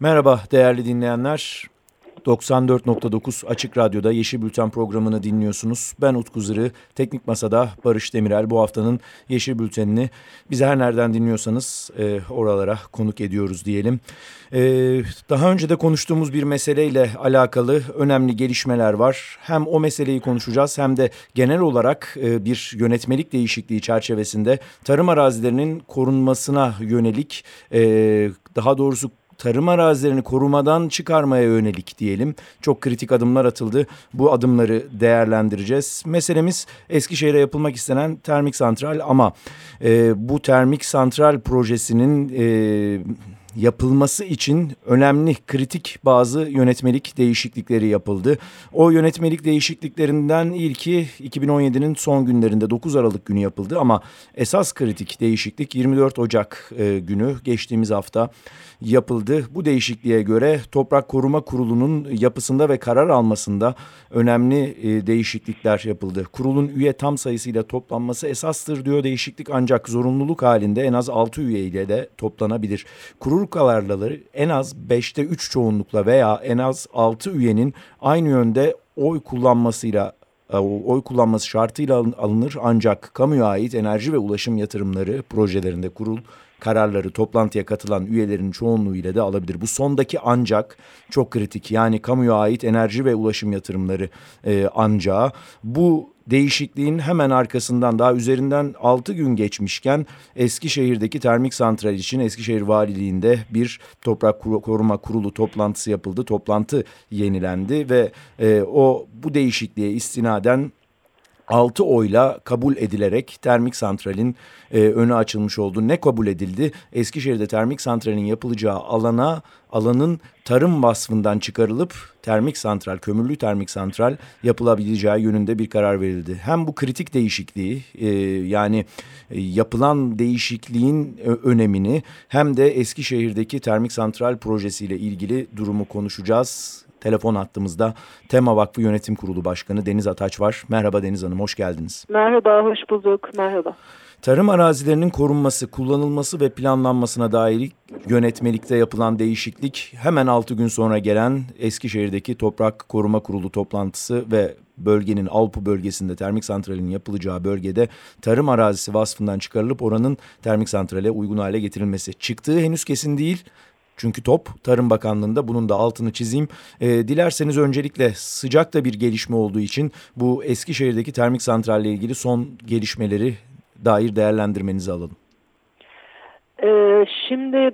Merhaba değerli dinleyenler. 94.9 Açık Radyo'da Yeşil Bülten programını dinliyorsunuz. Ben Utku Zırı, Teknik Masa'da Barış Demirel bu haftanın Yeşil Bültenini bize her nereden dinliyorsanız e, oralara konuk ediyoruz diyelim. E, daha önce de konuştuğumuz bir meseleyle alakalı önemli gelişmeler var. Hem o meseleyi konuşacağız hem de genel olarak e, bir yönetmelik değişikliği çerçevesinde tarım arazilerinin korunmasına yönelik e, daha doğrusu tarım arazilerini korumadan çıkarmaya yönelik diyelim çok kritik adımlar atıldı. Bu adımları değerlendireceğiz. Meselemiz Eskişehir'e yapılmak istenen termik santral ama e, bu termik santral projesinin e, yapılması için önemli kritik bazı yönetmelik değişiklikleri yapıldı. O yönetmelik değişikliklerinden ilki 2017'nin son günlerinde 9 Aralık günü yapıldı ama esas kritik değişiklik 24 Ocak e, günü geçtiğimiz hafta yapıldı. Bu değişikliğe göre Toprak Koruma Kurulu'nun yapısında ve karar almasında önemli e, değişiklikler yapıldı. Kurulun üye tam sayısıyla toplanması esastır diyor değişiklik ancak zorunluluk halinde en az 6 üye ile de toplanabilir. Kurul kararları en az 5'te 3 çoğunlukla veya en az 6 üyenin aynı yönde oy kullanmasıyla e, oy kullanması şartıyla alınır. Ancak kamuya ait enerji ve ulaşım yatırımları projelerinde kurul kararları toplantıya katılan üyelerin çoğunluğu ile de alabilir. Bu sondaki ancak çok kritik. Yani kamuya ait enerji ve ulaşım yatırımları e, ancağı bu değişikliğin hemen arkasından daha üzerinden 6 gün geçmişken Eskişehir'deki termik santral için Eskişehir Valiliğinde bir toprak koruma kurulu toplantısı yapıldı. Toplantı yenilendi ve e, o bu değişikliğe istinaden 6 oyla kabul edilerek termik santralin e, önü açılmış oldu. Ne kabul edildi? Eskişehir'de termik santralin yapılacağı alana alanın tarım vasfından çıkarılıp termik santral, kömürlü termik santral yapılabileceği yönünde bir karar verildi. Hem bu kritik değişikliği e, yani e, yapılan değişikliğin önemini hem de Eskişehir'deki termik santral projesiyle ilgili durumu konuşacağız. Telefon attığımızda Tema Vakfı Yönetim Kurulu Başkanı Deniz Ataç var. Merhaba Deniz Hanım, hoş geldiniz. Merhaba, hoş bulduk. Merhaba. Tarım arazilerinin korunması, kullanılması ve planlanmasına dair yönetmelikte yapılan değişiklik hemen 6 gün sonra gelen Eskişehir'deki Toprak Koruma Kurulu toplantısı ve bölgenin Alpu bölgesinde termik santralin yapılacağı bölgede tarım arazisi vasfından çıkarılıp oranın termik santrale uygun hale getirilmesi. Çıktığı henüz kesin değil çünkü top Tarım Bakanlığı'nda bunun da altını çizeyim. E, dilerseniz öncelikle sıcak da bir gelişme olduğu için bu Eskişehir'deki termik santralle ilgili son gelişmeleri dair değerlendirmenizi alalım. Ee, şimdi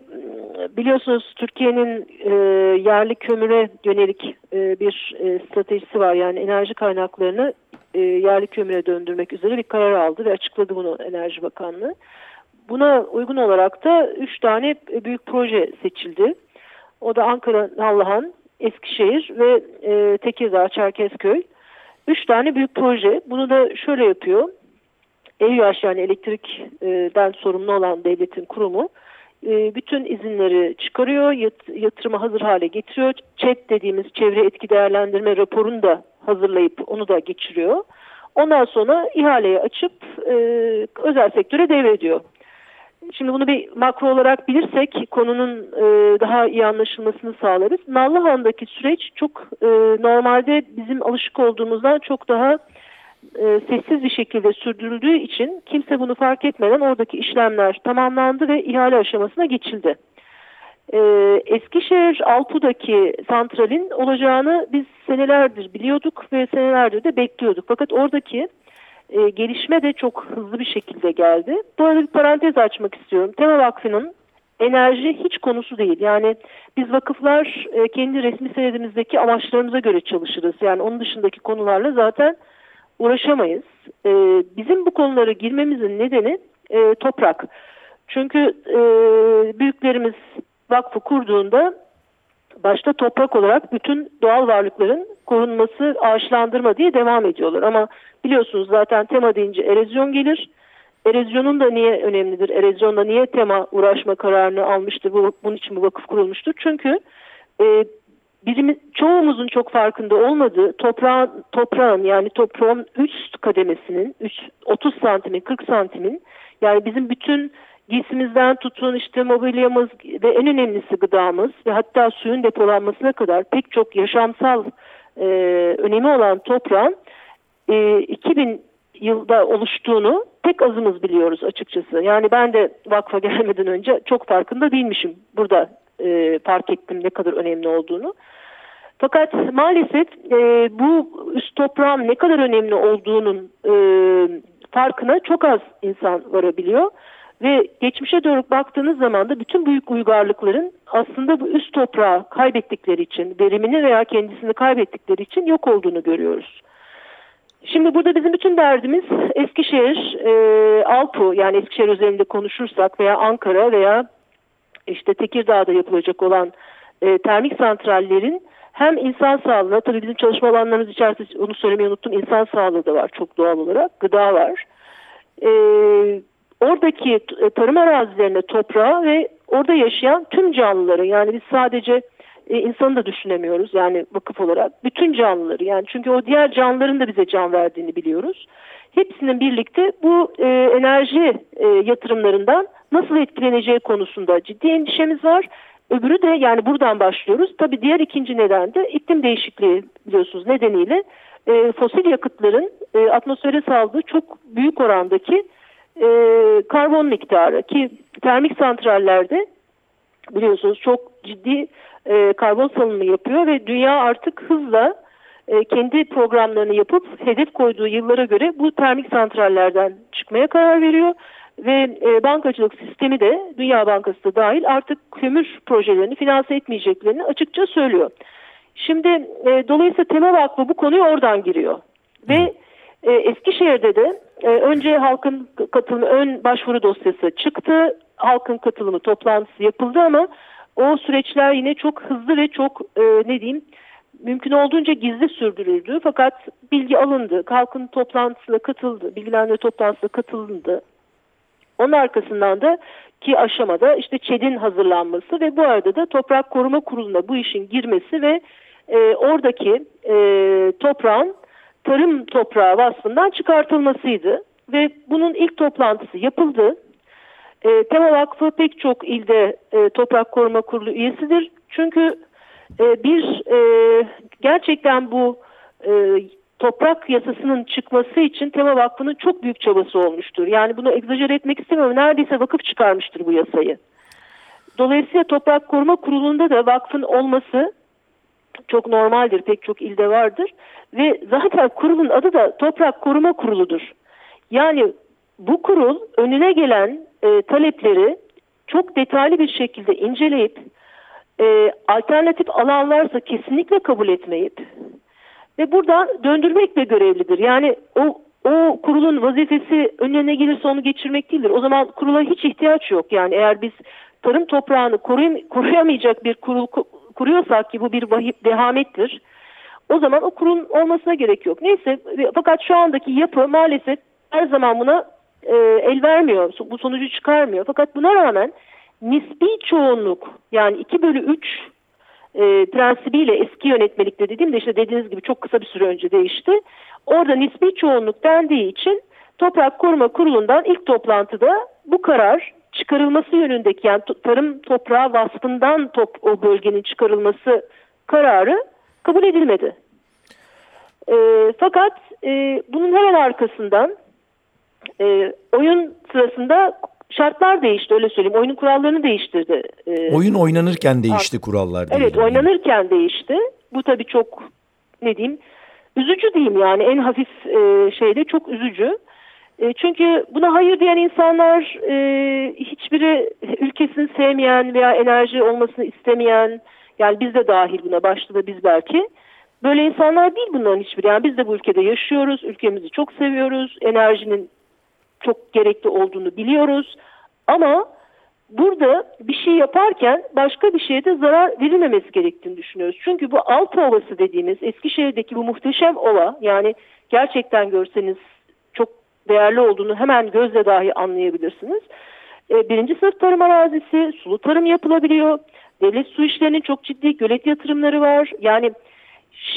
biliyorsunuz Türkiye'nin e, yerli kömüre yönelik e, bir e, stratejisi var. Yani enerji kaynaklarını e, yerli kömüre döndürmek üzere bir karar aldı ve açıkladı bunu Enerji Bakanlığı. Buna uygun olarak da üç tane büyük proje seçildi. O da Ankara, Nallıhan, Eskişehir ve e, Tekirdağ, Çerkezköy. Üç tane büyük proje. Bunu da şöyle yapıyor. EÜH yani elektrikten sorumlu olan devletin kurumu e, bütün izinleri çıkarıyor, yatırıma hazır hale getiriyor. ÇED dediğimiz çevre etki değerlendirme raporunu da hazırlayıp onu da geçiriyor. Ondan sonra ihaleyi açıp e, özel sektöre devrediyor. Şimdi bunu bir makro olarak bilirsek konunun e, daha iyi anlaşılmasını sağlarız. Nallıhan'daki süreç çok e, normalde bizim alışık olduğumuzdan çok daha e, sessiz bir şekilde sürdürüldüğü için kimse bunu fark etmeden oradaki işlemler tamamlandı ve ihale aşamasına geçildi. E, Eskişehir Alpu'daki santralin olacağını biz senelerdir biliyorduk ve senelerdir de bekliyorduk. Fakat oradaki e, gelişme de çok hızlı bir şekilde geldi. Bu arada bir parantez açmak istiyorum. Tema Vakfı'nın enerji hiç konusu değil. Yani biz vakıflar e, kendi resmi senedimizdeki amaçlarımıza göre çalışırız. Yani onun dışındaki konularla zaten uğraşamayız. E, bizim bu konulara girmemizin nedeni e, toprak. Çünkü e, büyüklerimiz vakfı kurduğunda başta toprak olarak bütün doğal varlıkların korunması, ağaçlandırma diye devam ediyorlar. Ama biliyorsunuz zaten tema deyince erozyon gelir. Erozyonun da niye önemlidir? Erozyonda niye tema uğraşma kararını almıştır? Bu, bunun için bu vakıf kurulmuştur. Çünkü e, bizim çoğumuzun çok farkında olmadığı toprağın, toprağın yani toprağın üst kademesinin 3, 30 santimin 40 santimin yani bizim bütün giysimizden tutun işte mobilyamız ve en önemlisi gıdamız ve hatta suyun depolanmasına kadar pek çok yaşamsal e, önemi olan toprağın e, 2000 yılda oluştuğunu tek azımız biliyoruz açıkçası. Yani ben de vakfa gelmeden önce çok farkında değilmişim. Burada e, fark ettim ne kadar önemli olduğunu. Fakat maalesef e, bu üst toprağın ne kadar önemli olduğunun e, farkına çok az insan varabiliyor. Ve geçmişe doğru baktığınız zaman da bütün büyük uygarlıkların aslında bu üst toprağı kaybettikleri için, verimini veya kendisini kaybettikleri için yok olduğunu görüyoruz. Şimdi burada bizim bütün derdimiz Eskişehir, e, Alpu yani Eskişehir üzerinde konuşursak veya Ankara veya işte Tekirdağ'da yapılacak olan e, termik santrallerin hem insan sağlığına tabii bizim çalışma alanlarımız içerisinde onu söylemeyi unuttum insan sağlığı da var çok doğal olarak gıda var. E, oradaki e, tarım arazilerine toprağa ve orada yaşayan tüm canlıları yani biz sadece e, insanı da düşünemiyoruz yani vakıf olarak bütün canlıları yani çünkü o diğer canlıların da bize can verdiğini biliyoruz. Hepsinin birlikte bu e, enerji e, yatırımlarından nasıl etkileneceği konusunda ciddi endişemiz var. Öbürü de yani buradan başlıyoruz. Tabii diğer ikinci neden de iklim değişikliği biliyorsunuz nedeniyle e, fosil yakıtların e, atmosfere saldığı çok büyük orandaki e, karbon miktarı ki termik santrallerde biliyorsunuz çok ciddi e, karbon salınımı yapıyor ve dünya artık hızla e, kendi programlarını yapıp hedef koyduğu yıllara göre bu termik santrallerden çıkmaya karar veriyor ve e, bankacılık sistemi de Dünya Bankası da dahil artık kömür projelerini finanse etmeyeceklerini açıkça söylüyor. Şimdi e, dolayısıyla Tema Vakfı bu konuya oradan giriyor ve e, Eskişehir'de de e, önce halkın katılımı ön başvuru dosyası çıktı. Halkın katılımı toplantısı yapıldı ama o süreçler yine çok hızlı ve çok e, ne diyeyim mümkün olduğunca gizli sürdürüldü. Fakat bilgi alındı. Halkın toplantısına katıldı. Bilgilendirme toplantısına katılındı. Onun arkasından da ki aşamada işte ÇED'in hazırlanması ve bu arada da Toprak Koruma Kurulu'na bu işin girmesi ve e, oradaki e, toprağın tarım toprağı vasfından çıkartılmasıydı. Ve bunun ilk toplantısı yapıldı. E, Tema Vakfı pek çok ilde e, Toprak Koruma Kurulu üyesidir. Çünkü e, bir e, gerçekten bu e, toprak yasasının çıkması için Tema Vakfı'nın çok büyük çabası olmuştur. Yani bunu egzajere etmek istemiyorum. Neredeyse vakıf çıkarmıştır bu yasayı. Dolayısıyla Toprak Koruma Kurulu'nda da vakfın olması çok normaldir. Pek çok ilde vardır. Ve zaten kurulun adı da Toprak Koruma Kurulu'dur. Yani bu kurul önüne gelen e, talepleri çok detaylı bir şekilde inceleyip e, alternatif alan varsa kesinlikle kabul etmeyip ve buradan döndürmekle görevlidir. Yani o o kurulun vazifesi önüne gelirse onu geçirmek değildir. O zaman kurula hiç ihtiyaç yok. Yani eğer biz tarım toprağını koruyam koruyamayacak bir kurul kuruyorsak ki bu bir vehamettir. O zaman o kurulun olmasına gerek yok. Neyse fakat şu andaki yapı maalesef her zaman buna e, el vermiyor. Bu sonucu çıkarmıyor. Fakat buna rağmen nispi çoğunluk yani 2 bölü 3 e, prensibiyle eski yönetmelikte dediğimde işte dediğiniz gibi çok kısa bir süre önce değişti. Orada nispi çoğunluk dendiği için Toprak Koruma Kurulu'ndan ilk toplantıda bu karar çıkarılması yönündeki yani tarım toprağı vasfından top, o bölgenin çıkarılması kararı kabul edilmedi. E, fakat e, bunun hemen arkasından e, oyun sırasında şartlar değişti öyle söyleyeyim. Oyunun kurallarını değiştirdi. E, Oyun oynanırken değişti kurallar. Evet oynanırken değişti. Bu tabii çok ne diyeyim üzücü diyeyim yani en hafif e, şeyde çok üzücü. E, çünkü buna hayır diyen insanlar e, hiçbiri ülkesini sevmeyen veya enerji olmasını istemeyen yani biz de dahil buna başta da biz belki böyle insanlar değil bunların hiçbiri. Yani biz de bu ülkede yaşıyoruz, ülkemizi çok seviyoruz, enerjinin çok gerekli olduğunu biliyoruz. Ama burada bir şey yaparken başka bir şeye de zarar verilmemesi gerektiğini düşünüyoruz. Çünkü bu Altı Ovası dediğimiz Eskişehir'deki bu muhteşem ova yani gerçekten görseniz değerli olduğunu hemen gözle dahi anlayabilirsiniz. E, birinci sınıf tarım arazisi, sulu tarım yapılabiliyor. Devlet su işlerinin çok ciddi gölet yatırımları var. Yani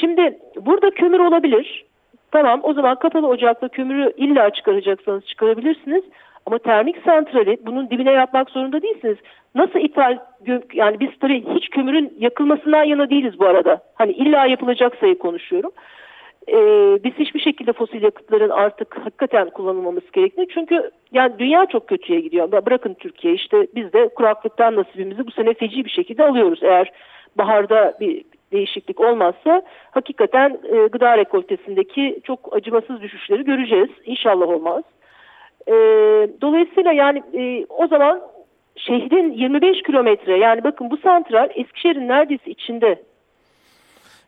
şimdi burada kömür olabilir. Tamam o zaman kapalı ocakta kömürü illa çıkaracaksanız çıkarabilirsiniz. Ama termik santrali bunun dibine yapmak zorunda değilsiniz. Nasıl ithal yani biz tabii hiç kömürün yakılmasından yana değiliz bu arada. Hani illa yapılacak sayı konuşuyorum. Ee, biz hiçbir şekilde fosil yakıtların artık hakikaten kullanılmaması gerektiğini çünkü yani dünya çok kötüye gidiyor. Bırakın Türkiye işte biz de kuraklıktan nasibimizi bu sene feci bir şekilde alıyoruz. Eğer baharda bir değişiklik olmazsa hakikaten e, gıda rekoltesindeki çok acımasız düşüşleri göreceğiz. İnşallah olmaz. E, dolayısıyla yani e, o zaman şehrin 25 kilometre yani bakın bu santral Eskişehir'in neredeyse içinde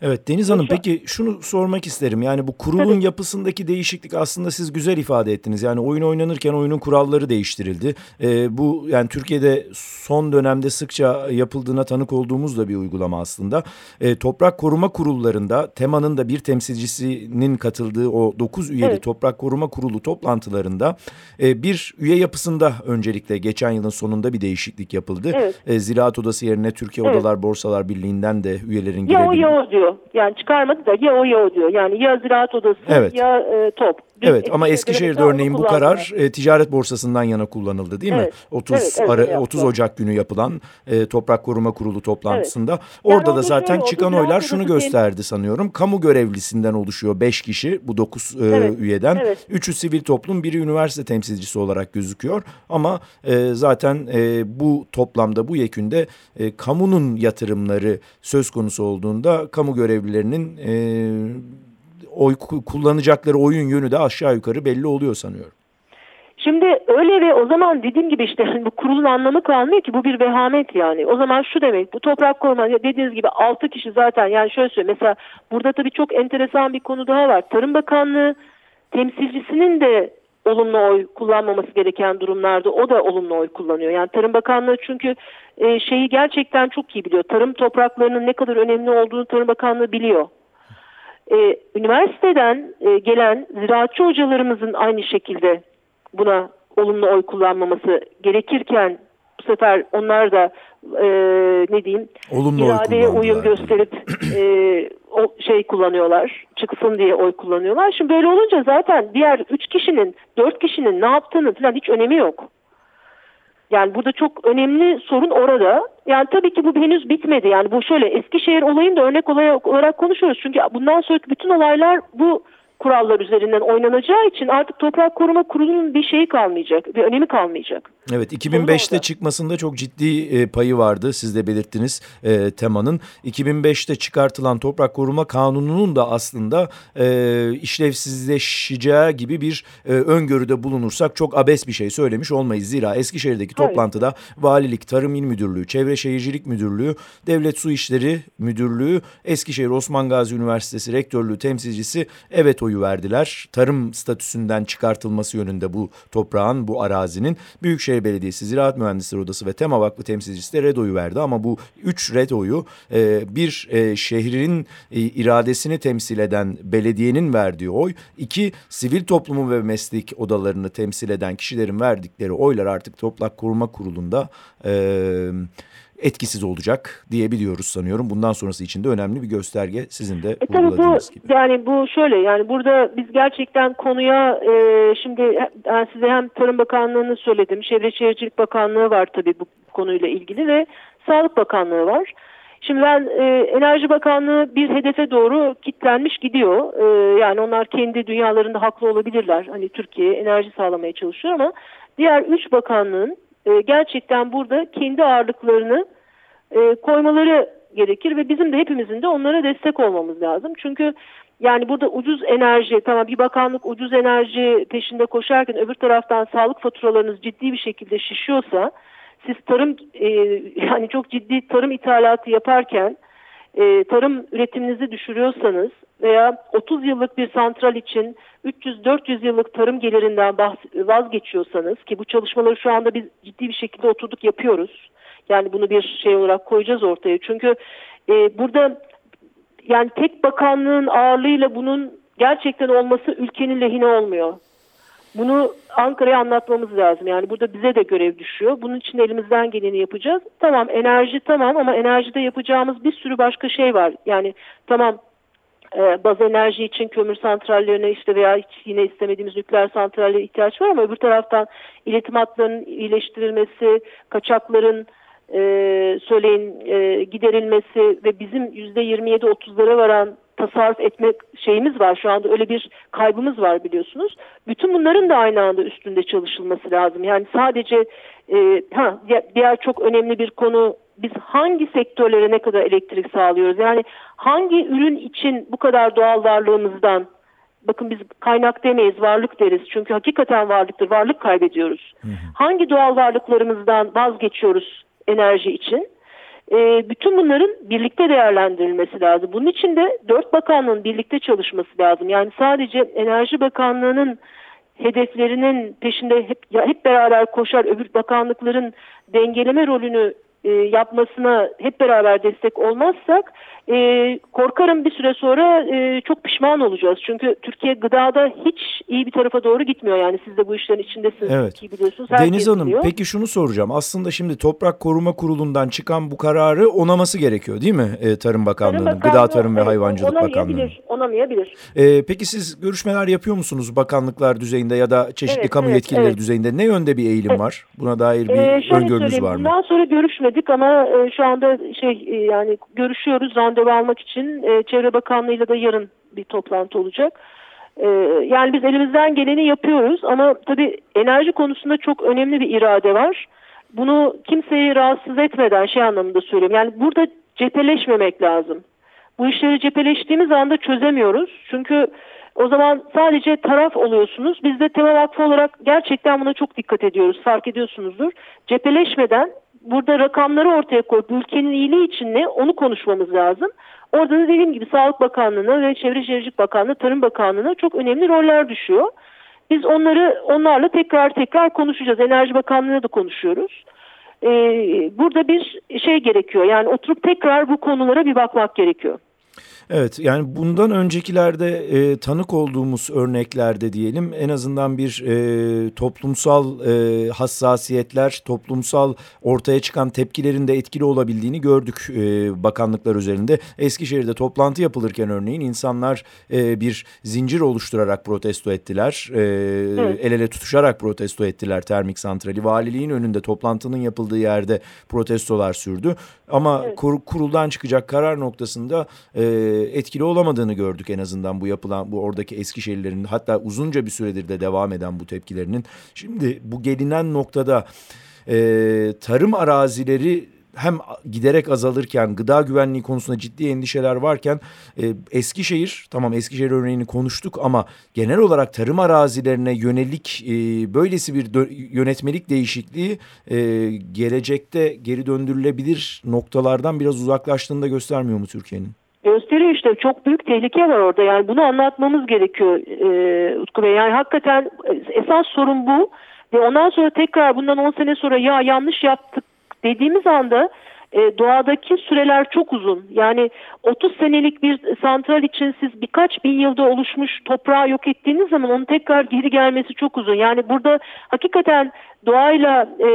Evet Deniz Hanım peki şunu sormak isterim. Yani bu kurulun Tabii. yapısındaki değişiklik aslında siz güzel ifade ettiniz. Yani oyun oynanırken oyunun kuralları değiştirildi. Ee, bu yani Türkiye'de son dönemde sıkça yapıldığına tanık olduğumuz da bir uygulama aslında. Ee, toprak koruma kurullarında temanın da bir temsilcisinin katıldığı o 9 üyeli evet. toprak koruma kurulu toplantılarında e, bir üye yapısında öncelikle geçen yılın sonunda bir değişiklik yapıldı. Evet. E, Ziraat Odası yerine Türkiye evet. Odalar Borsalar Birliği'nden de üyelerin girebildiği. Ya o ya o diyor diyor. Yani çıkarmadı da ya o ya o diyor. Yani ya Ziraat Odası evet. ya e, TOP. Evet ama Eskişehir'de örneğin bu karar e, ticaret borsasından yana kullanıldı değil mi? Evet. 30 evet, evet, ara, 30 Ocak günü yapılan e, Toprak Koruma Kurulu toplantısında. Evet. Orada yani da zaten çıkan oylar şunu gösterdi sanıyorum. Kamu görevlisinden oluşuyor 5 kişi bu 9 e, evet. üyeden. Evet. Üçü sivil toplum, biri üniversite temsilcisi olarak gözüküyor. Ama e, zaten e, bu toplamda bu yekünde e, kamunun yatırımları söz konusu olduğunda kamu görevlilerinin e, oy kullanacakları oyun yönü de aşağı yukarı belli oluyor sanıyorum. Şimdi öyle ve o zaman dediğim gibi işte bu kurulun anlamı kalmıyor ki bu bir vehamet yani. O zaman şu demek bu toprak koruma dediğiniz gibi 6 kişi zaten yani şöyle söyleyeyim mesela burada tabii çok enteresan bir konu daha var. Tarım Bakanlığı temsilcisinin de olumlu oy kullanmaması gereken durumlarda o da olumlu oy kullanıyor. Yani Tarım Bakanlığı çünkü e, şeyi gerçekten çok iyi biliyor. Tarım topraklarının ne kadar önemli olduğunu Tarım Bakanlığı biliyor. E, üniversiteden e, gelen ziraatçı hocalarımızın aynı şekilde buna olumlu oy kullanmaması gerekirken bu sefer onlar da e, ne diyeyim olumlu iradeye oy uyum gösterip e, o şey kullanıyorlar çıksın diye oy kullanıyorlar. Şimdi böyle olunca zaten diğer üç kişinin dört kişinin ne yaptığını falan hiç önemi yok. Yani burada çok önemli sorun orada. Yani tabii ki bu henüz bitmedi. Yani bu şöyle Eskişehir olayını da örnek olarak konuşuyoruz. Çünkü bundan sonraki bütün olaylar bu kurallar üzerinden oynanacağı için artık toprak koruma kurulunun bir şeyi kalmayacak, bir önemi kalmayacak. Evet 2005'te çıkmasında çok ciddi e, payı vardı siz de belirttiniz e, temanın. 2005'te çıkartılan toprak koruma kanununun da aslında e, işlevsizleşeceği gibi bir e, öngörüde bulunursak çok abes bir şey söylemiş olmayız. Zira Eskişehir'deki toplantıda evet. Valilik, Tarım İl Müdürlüğü, Çevre Şehircilik Müdürlüğü, Devlet Su İşleri Müdürlüğü, Eskişehir Osman Gazi Üniversitesi Rektörlüğü temsilcisi evet oyu verdiler. Tarım statüsünden çıkartılması yönünde bu toprağın, bu arazinin Büyükşehir Belediyesi Ziraat Mühendisleri Odası ve Tema Vakfı temsilcisi de red oyu verdi. Ama bu üç red oyu e, bir e, şehrin e, iradesini temsil eden belediyenin verdiği oy. iki sivil toplumu ve meslek odalarını temsil eden kişilerin verdikleri oylar artık Toprak Koruma Kurulu'nda... E, etkisiz olacak diyebiliyoruz sanıyorum. Bundan sonrası için de önemli bir gösterge sizin de e, vurguladığınız gibi. Yani bu şöyle yani burada biz gerçekten konuya e, şimdi ben size hem Tarım Bakanlığı'nı söyledim. Çevre Şehircilik Bakanlığı var tabii bu konuyla ilgili ve Sağlık Bakanlığı var. Şimdi ben e, Enerji Bakanlığı bir hedefe doğru kitlenmiş gidiyor. E, yani onlar kendi dünyalarında haklı olabilirler. Hani Türkiye enerji sağlamaya çalışıyor ama diğer üç bakanlığın e, gerçekten burada kendi ağırlıklarını e, koymaları gerekir ve bizim de hepimizin de onlara destek olmamız lazım. Çünkü yani burada ucuz enerji, tamam bir bakanlık ucuz enerji peşinde koşarken öbür taraftan sağlık faturalarınız ciddi bir şekilde şişiyorsa, siz tarım e, yani çok ciddi tarım ithalatı yaparken e, tarım üretiminizi düşürüyorsanız veya 30 yıllık bir santral için 300-400 yıllık tarım gelirinden vazgeçiyorsanız ki bu çalışmaları şu anda biz ciddi bir şekilde oturduk yapıyoruz. Yani bunu bir şey olarak koyacağız ortaya. Çünkü e, burada yani tek bakanlığın ağırlığıyla bunun gerçekten olması ülkenin lehine olmuyor. Bunu Ankara'ya anlatmamız lazım. Yani burada bize de görev düşüyor. Bunun için elimizden geleni yapacağız. Tamam enerji tamam ama enerjide yapacağımız bir sürü başka şey var. Yani tamam e, baz enerji için kömür santrallerine işte veya hiç yine istemediğimiz nükleer santrallere ihtiyaç var ama öbür taraftan iletim hatlarının iyileştirilmesi, kaçakların e, söyleyin e, giderilmesi ve bizim %27-30'lara varan tasarruf etme şeyimiz var. Şu anda öyle bir kaybımız var biliyorsunuz. Bütün bunların da aynı anda üstünde çalışılması lazım. Yani sadece e, ha diğer çok önemli bir konu biz hangi sektörlere ne kadar elektrik sağlıyoruz? Yani hangi ürün için bu kadar doğal varlığımızdan bakın biz kaynak demeyiz varlık deriz. Çünkü hakikaten varlıktır. Varlık kaybediyoruz. Hı hı. Hangi doğal varlıklarımızdan vazgeçiyoruz enerji için? E, bütün bunların birlikte değerlendirilmesi lazım. Bunun için de dört bakanlığın birlikte çalışması lazım. Yani sadece Enerji Bakanlığı'nın hedeflerinin peşinde hep, hep beraber koşar öbür bakanlıkların dengeleme rolünü e, yapmasına hep beraber destek olmazsak e, korkarım bir süre sonra e, çok pişman olacağız. Çünkü Türkiye gıdada hiç iyi bir tarafa doğru gitmiyor. Yani siz de bu işlerin içindesiniz evet. ki biliyorsunuz. Deniz Hanım biliyor. peki şunu soracağım. Aslında şimdi Toprak Koruma Kurulu'ndan çıkan bu kararı onaması gerekiyor değil mi e, Tarım Bakanlığı'nın? Tarım Bakanlığı, Gıda Tarım ve Hayvancılık Bakanlığı. Onamayabilir. E, peki siz görüşmeler yapıyor musunuz bakanlıklar düzeyinde ya da çeşitli evet, kamu evet, yetkilileri evet. düzeyinde? Ne yönde bir eğilim evet. var? Buna dair bir ee, öngörünüz var mı? Bundan sonra görüşmedik ama e, şu anda şey e, yani görüşüyoruz randevu almak için. E, Çevre Bakanlığı'yla da yarın bir toplantı olacak. E, yani biz elimizden geleni yapıyoruz ama tabii enerji konusunda çok önemli bir irade var. Bunu kimseyi rahatsız etmeden şey anlamında söylüyorum. Yani burada cepheleşmemek lazım. Bu işleri cepheleştiğimiz anda çözemiyoruz. Çünkü o zaman sadece taraf oluyorsunuz. Biz de Tema Vakfı olarak gerçekten buna çok dikkat ediyoruz. Fark ediyorsunuzdur. Cepheleşmeden burada rakamları ortaya koyup ülkenin iyiliği için ne onu konuşmamız lazım. Orada da dediğim gibi Sağlık Bakanlığı'na ve Çevre Şehircilik Bakanlığı, Tarım Bakanlığı'na çok önemli roller düşüyor. Biz onları onlarla tekrar tekrar konuşacağız. Enerji Bakanlığı'na da konuşuyoruz. Ee, burada bir şey gerekiyor. Yani oturup tekrar bu konulara bir bakmak gerekiyor. Evet yani bundan öncekilerde e, tanık olduğumuz örneklerde diyelim en azından bir e, toplumsal e, hassasiyetler, toplumsal ortaya çıkan tepkilerin de etkili olabildiğini gördük e, bakanlıklar üzerinde. Eskişehir'de toplantı yapılırken örneğin insanlar e, bir zincir oluşturarak protesto ettiler. E, evet. El ele tutuşarak protesto ettiler termik santrali. Valiliğin önünde toplantının yapıldığı yerde protestolar sürdü. Ama evet. kur, kuruldan çıkacak karar noktasında... E, etkili olamadığını gördük en azından bu yapılan bu oradaki Eskişehirlerin hatta uzunca bir süredir de devam eden bu tepkilerinin. Şimdi bu gelinen noktada e, tarım arazileri hem giderek azalırken gıda güvenliği konusunda ciddi endişeler varken e, Eskişehir tamam Eskişehir örneğini konuştuk ama genel olarak tarım arazilerine yönelik e, böylesi bir yönetmelik değişikliği e, gelecekte geri döndürülebilir noktalardan biraz uzaklaştığını da göstermiyor mu Türkiye'nin? Gösteriyor işte. Çok büyük tehlike var orada. Yani bunu anlatmamız gerekiyor e, Utku Bey. Yani hakikaten esas sorun bu. Ve ondan sonra tekrar bundan 10 sene sonra ya yanlış yaptık dediğimiz anda e, doğadaki süreler çok uzun. Yani 30 senelik bir santral için siz birkaç bin yılda oluşmuş toprağı yok ettiğiniz zaman onun tekrar geri gelmesi çok uzun. Yani burada hakikaten doğayla e,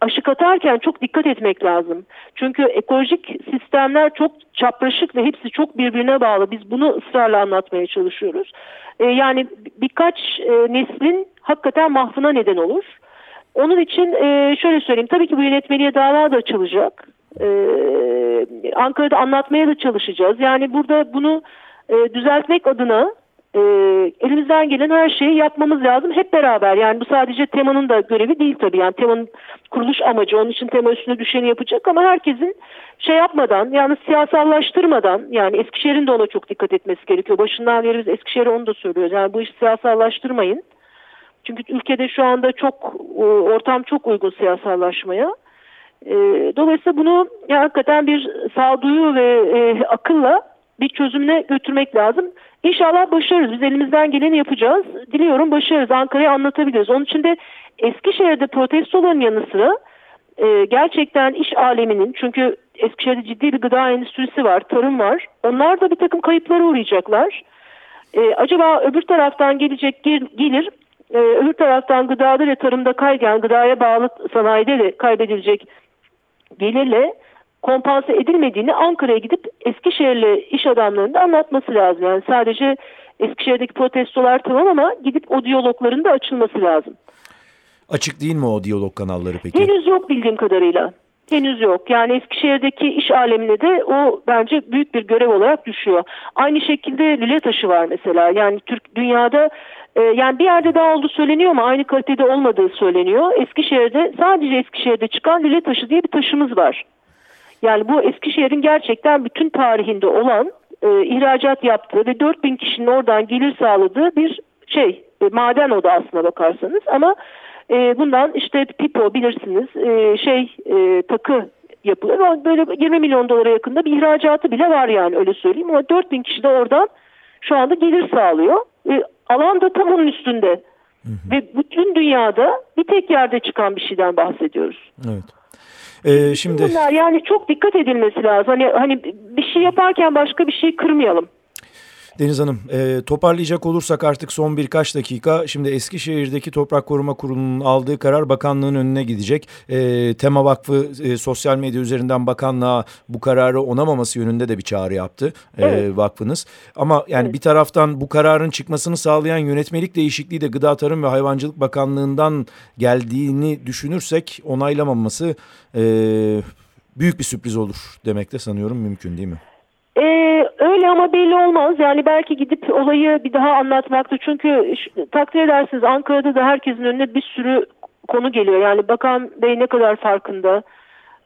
aşık atarken çok dikkat etmek lazım. Çünkü ekolojik sistemler çok çapraşık ve hepsi çok birbirine bağlı. Biz bunu ısrarla anlatmaya çalışıyoruz. E, yani birkaç e, neslin hakikaten mahvına neden olur. Onun için e, şöyle söyleyeyim. Tabii ki bu yönetmeliğe dava da açılacak. Ee, Ankara'da anlatmaya da çalışacağız. Yani burada bunu e, düzeltmek adına e, elimizden gelen her şeyi yapmamız lazım hep beraber. Yani bu sadece temanın da görevi değil tabii. Yani temanın kuruluş amacı onun için tema üstüne düşeni yapacak ama herkesin şey yapmadan yani siyasallaştırmadan yani Eskişehir'in de ona çok dikkat etmesi gerekiyor. Başından beri biz Eskişehir'e onu da söylüyoruz. Yani bu işi siyasallaştırmayın. Çünkü ülkede şu anda çok ortam çok uygun siyasallaşmaya. E, dolayısıyla bunu ya, hakikaten bir sağduyu ve e, akılla bir çözümüne götürmek lazım. İnşallah başarırız. Biz elimizden geleni yapacağız. Diliyorum başarırız. Ankara'ya anlatabiliriz. Onun için de Eskişehir'de protestoların yanı sıra e, gerçekten iş aleminin çünkü Eskişehir'de ciddi bir gıda endüstrisi var, tarım var. Onlar da bir takım kayıplara uğrayacaklar. E, acaba öbür taraftan gelecek gel, gelir e, öbür taraftan gıdada ve tarımda kaygan gıdaya bağlı sanayide de kaybedilecek gelirle kompanse edilmediğini Ankara'ya gidip Eskişehirli iş adamlarının da anlatması lazım. Yani sadece Eskişehir'deki protestolar tamam ama gidip o diyalogların da açılması lazım. Açık değil mi o diyalog kanalları peki? Henüz yok bildiğim kadarıyla. Henüz yok. Yani Eskişehir'deki iş alemine de o bence büyük bir görev olarak düşüyor. Aynı şekilde lüle taşı var mesela. Yani Türk dünyada e, yani bir yerde daha oldu söyleniyor ama aynı kalitede olmadığı söyleniyor. Eskişehir'de sadece Eskişehir'de çıkan lüle taşı diye bir taşımız var. Yani bu Eskişehir'in gerçekten bütün tarihinde olan e, ihracat yaptığı ve 4000 kişinin oradan gelir sağladığı bir şey. E, maden o da aslına bakarsanız ama e, bundan işte pipo bilirsiniz e, şey e, takı yapılıyor. Böyle 20 milyon dolara yakında bir ihracatı bile var yani öyle söyleyeyim. Ama 4000 kişi de oradan şu anda gelir sağlıyor. E, alan da tam onun üstünde. Hı hı. Ve bütün dünyada bir tek yerde çıkan bir şeyden bahsediyoruz. Evet. Ee, şimdi Bunlar yani çok dikkat edilmesi lazım. Hani hani bir şey yaparken başka bir şey kırmayalım. Deniz Hanım e, toparlayacak olursak artık son birkaç dakika şimdi Eskişehir'deki Toprak Koruma Kurulu'nun aldığı karar bakanlığın önüne gidecek. E, Tema Vakfı e, sosyal medya üzerinden bakanlığa bu kararı onamaması yönünde de bir çağrı yaptı e, evet. vakfınız. Ama yani evet. bir taraftan bu kararın çıkmasını sağlayan yönetmelik değişikliği de Gıda Tarım ve Hayvancılık Bakanlığı'ndan geldiğini düşünürsek onaylamaması e, büyük bir sürpriz olur demek de sanıyorum mümkün değil mi? Ee, öyle ama belli olmaz. Yani belki gidip olayı bir daha anlatmaktır. Çünkü takdir edersiniz Ankara'da da herkesin önüne bir sürü konu geliyor. Yani Bakan Bey ne kadar farkında?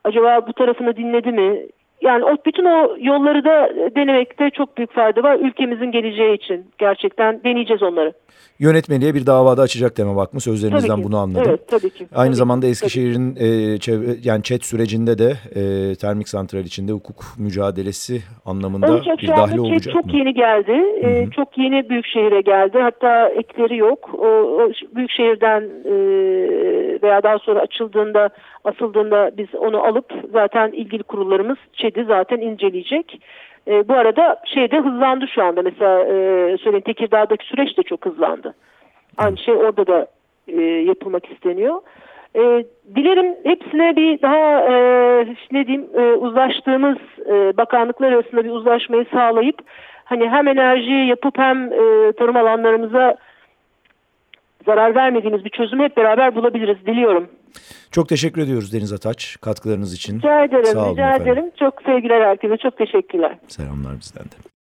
Acaba bu tarafını dinledi mi? Yani o bütün o yolları da denemekte çok büyük fayda var ülkemizin geleceği için. Gerçekten deneyeceğiz onları yönetmeliğe bir davada açacak deme bakma sözlerinizden bunu anladım. Evet tabii ki. Aynı tabii zamanda Eskişehir'in e, çevre, yani çet sürecinde de e, termik santral içinde hukuk mücadelesi anlamında olacak, bir dahil olacak çok mı? Çok yeni geldi. Hı -hı. E, çok yeni Büyükşehir'e geldi. Hatta ekleri yok. O, o Büyükşehir'den e, veya daha sonra açıldığında asıldığında biz onu alıp zaten ilgili kurullarımız ÇED'i zaten inceleyecek. E, bu arada şeyde hızlandı şu anda. Mesela e, söyleyin Tekirdağ'daki süreç de çok hızlandı. Aynı şey orada da e, yapılmak isteniyor. E, dilerim hepsine bir daha e, ne diyeyim e, uzlaştığımız e, bakanlıklar arasında bir uzlaşmayı sağlayıp hani hem enerji yapıp hem e, tarım alanlarımıza zarar vermediğimiz bir çözümü hep beraber bulabiliriz diliyorum. Çok teşekkür ediyoruz Deniz Ataç katkılarınız için. Rica ederim, Sağ olun rica efendim. ederim. Çok sevgiler herkese, çok teşekkürler. Selamlar bizden de.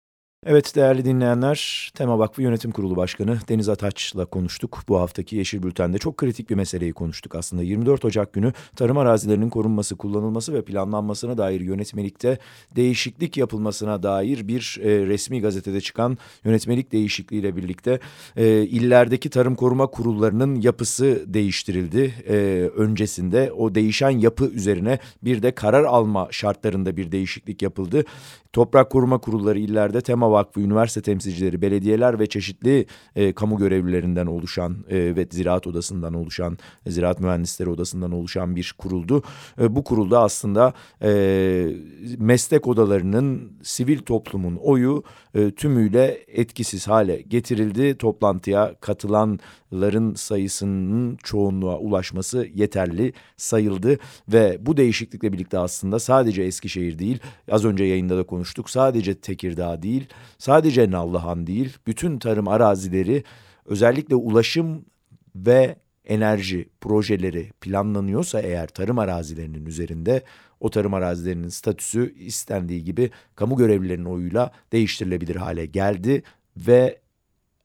Evet değerli dinleyenler, Tema Vakfı Yönetim Kurulu Başkanı Deniz Ataç'la konuştuk. Bu haftaki Yeşil Bülten'de çok kritik bir meseleyi konuştuk aslında. 24 Ocak günü tarım arazilerinin korunması, kullanılması ve planlanmasına dair yönetmelikte değişiklik yapılmasına dair bir e, resmi gazetede çıkan yönetmelik değişikliğiyle birlikte e, illerdeki tarım koruma kurullarının yapısı değiştirildi. E, öncesinde o değişen yapı üzerine bir de karar alma şartlarında bir değişiklik yapıldı. Toprak koruma kurulları illerde Tema Vakfı, üniversite temsilcileri, belediyeler ve çeşitli e, kamu görevlilerinden oluşan e, ve ziraat odasından oluşan, ziraat mühendisleri odasından oluşan bir kuruldu. E, bu kurulda aslında e, meslek odalarının, sivil toplumun oyu e, tümüyle etkisiz hale getirildi. Toplantıya katılanların sayısının çoğunluğa ulaşması yeterli sayıldı ve bu değişiklikle birlikte aslında sadece Eskişehir değil, az önce yayında da konuştuk, sadece Tekirdağ değil, sadece Nallıhan değil, bütün tarım arazileri özellikle ulaşım ve enerji projeleri planlanıyorsa eğer tarım arazilerinin üzerinde o tarım arazilerinin statüsü istendiği gibi kamu görevlilerinin oyuyla değiştirilebilir hale geldi ve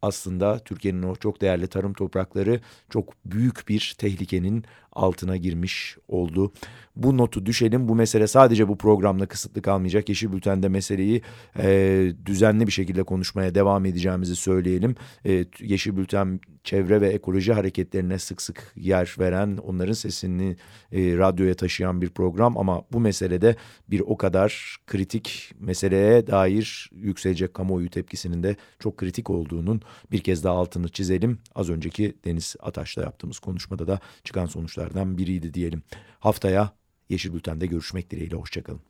aslında Türkiye'nin o çok değerli tarım toprakları çok büyük bir tehlikenin altına girmiş oldu. Bu notu düşelim. Bu mesele sadece bu programla kısıtlı kalmayacak. Yeşil Bülten'de meseleyi e, düzenli bir şekilde konuşmaya devam edeceğimizi söyleyelim. E, Yeşil Bülten çevre ve ekoloji hareketlerine sık sık yer veren, onların sesini e, radyoya taşıyan bir program ama bu meselede bir o kadar kritik meseleye dair yükselecek kamuoyu tepkisinin de çok kritik olduğunun bir kez daha altını çizelim. Az önceki Deniz Ataş'la yaptığımız konuşmada da çıkan sonuçlardan biriydi diyelim. Haftaya Yeşil Bülten'de görüşmek dileğiyle. Hoşçakalın.